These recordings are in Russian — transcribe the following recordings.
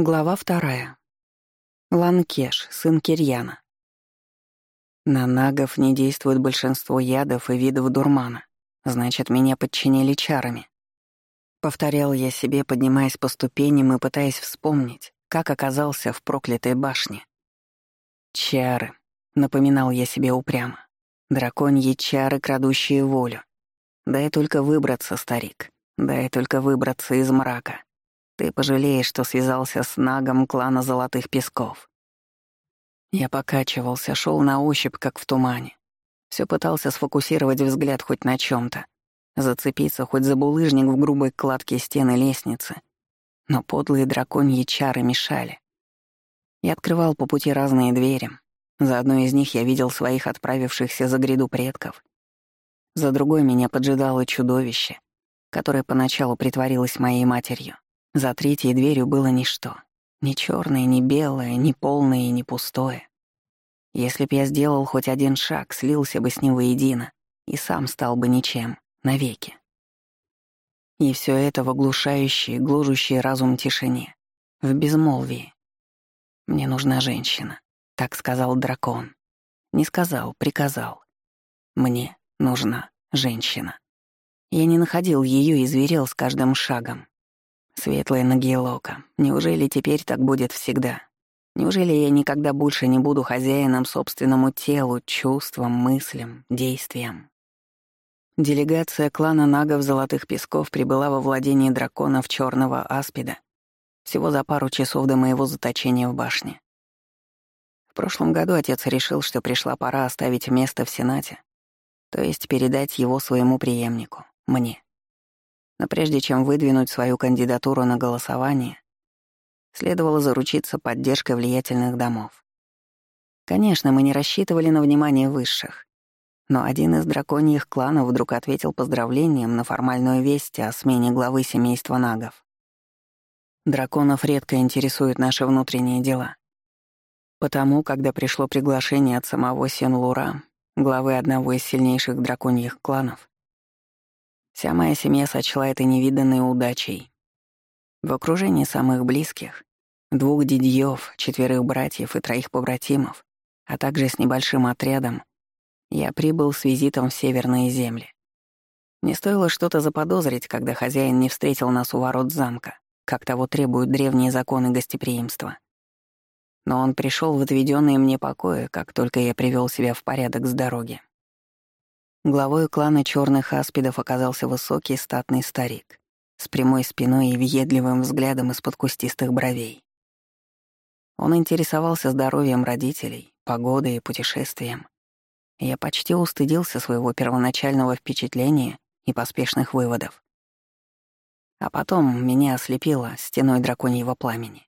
Глава вторая. Ланкеш, сын Кирьяна. На нагов не действует большинство ядов и видов дурмана. Значит, меня подчинили чарами. Повторял я себе, поднимаясь по ступеням и пытаясь вспомнить, как оказался в проклятой башне. Чары, напоминал я себе упрямо. Драконьи чары, крадущие волю. Дай только выбраться, старик. Дай только выбраться из мрака. Ты пожалеешь, что связался с нагом клана Золотых Песков. Я покачивался, шел на ощупь, как в тумане. Все пытался сфокусировать взгляд хоть на чем то зацепиться хоть за булыжник в грубой кладке стены лестницы. Но подлые драконьи чары мешали. Я открывал по пути разные двери. За одной из них я видел своих отправившихся за гряду предков. За другой меня поджидало чудовище, которое поначалу притворилось моей матерью. За третьей дверью было ничто. Ни черное, ни белое, ни полное и ни пустое. Если б я сделал хоть один шаг, слился бы с ним воедино и сам стал бы ничем, навеки. И все это в оглушающей, гложущей разум тишине, в безмолвии. «Мне нужна женщина», — так сказал дракон. Не сказал, приказал. «Мне нужна женщина». Я не находил ее и зверел с каждым шагом. Светлая Нагиелока, неужели теперь так будет всегда? Неужели я никогда больше не буду хозяином собственному телу, чувствам, мыслям, действиям? Делегация клана нагов Золотых Песков прибыла во владение драконов Черного Аспида всего за пару часов до моего заточения в башне. В прошлом году отец решил, что пришла пора оставить место в Сенате, то есть передать его своему преемнику, мне. Но прежде чем выдвинуть свою кандидатуру на голосование, следовало заручиться поддержкой влиятельных домов. Конечно, мы не рассчитывали на внимание высших, но один из драконьих кланов вдруг ответил поздравлением на формальную весть о смене главы семейства нагов. Драконов редко интересуют наши внутренние дела. Потому, когда пришло приглашение от самого Сен-Лура, главы одного из сильнейших драконьих кланов, Вся моя семья сочла это невиданной удачей. В окружении самых близких, двух дядьёв, четверых братьев и троих побратимов, а также с небольшим отрядом, я прибыл с визитом в северные земли. Не стоило что-то заподозрить, когда хозяин не встретил нас у ворот замка, как того требуют древние законы гостеприимства. Но он пришел в отведенные мне покои, как только я привел себя в порядок с дороги. Главой клана черных аспидов оказался высокий статный старик с прямой спиной и въедливым взглядом из-под кустистых бровей. Он интересовался здоровьем родителей, погодой и путешествием. Я почти устыдился своего первоначального впечатления и поспешных выводов. А потом меня ослепило стеной драконьего пламени.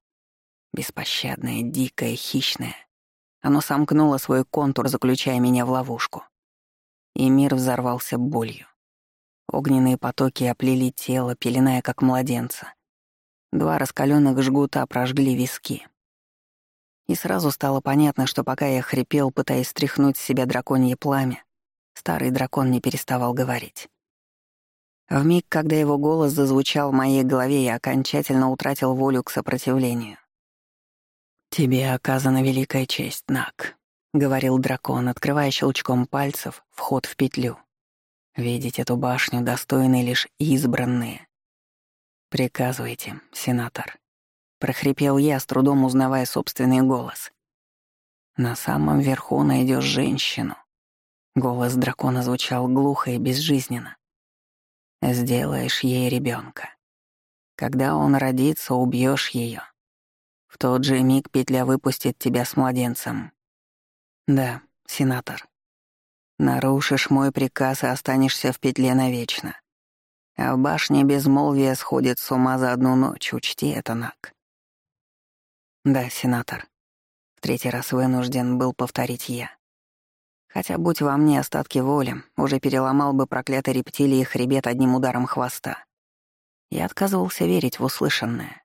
Беспощадное, дикое, хищное. Оно сомкнуло свой контур, заключая меня в ловушку и мир взорвался болью. Огненные потоки оплели тело, пеленая как младенца. Два раскаленных жгута прожгли виски. И сразу стало понятно, что пока я хрипел, пытаясь стряхнуть с себя драконье пламя, старый дракон не переставал говорить. В миг, когда его голос зазвучал в моей голове, я окончательно утратил волю к сопротивлению. «Тебе оказана великая честь, Нак», — говорил дракон, открывая щелчком пальцев вход в петлю. «Видеть эту башню достойны лишь избранные». «Приказывайте, сенатор», — прохрипел я, с трудом узнавая собственный голос. «На самом верху найдешь женщину». Голос дракона звучал глухо и безжизненно. «Сделаешь ей ребенка. Когда он родится, убьешь ее. В тот же миг петля выпустит тебя с младенцем. Да, сенатор. Нарушишь мой приказ и останешься в петле навечно. А в башне безмолвия сходит с ума за одну ночь, учти это, Нак. Да, сенатор. В третий раз вынужден был повторить я. Хотя, будь во мне остатки воли, уже переломал бы проклятый рептилии хребет одним ударом хвоста. Я отказывался верить в услышанное.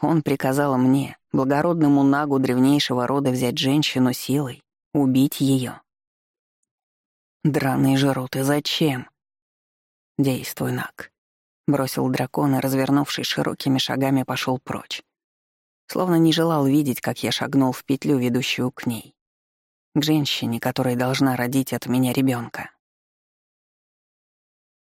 Он приказал мне, благородному нагу древнейшего рода, взять женщину силой Убить ее. Драные жироты, зачем? Действуй, Нак. Бросил дракон и, развернувшись широкими шагами, пошел прочь. словно не желал видеть, как я шагнул в петлю, ведущую к ней. К женщине, которая должна родить от меня ребенка.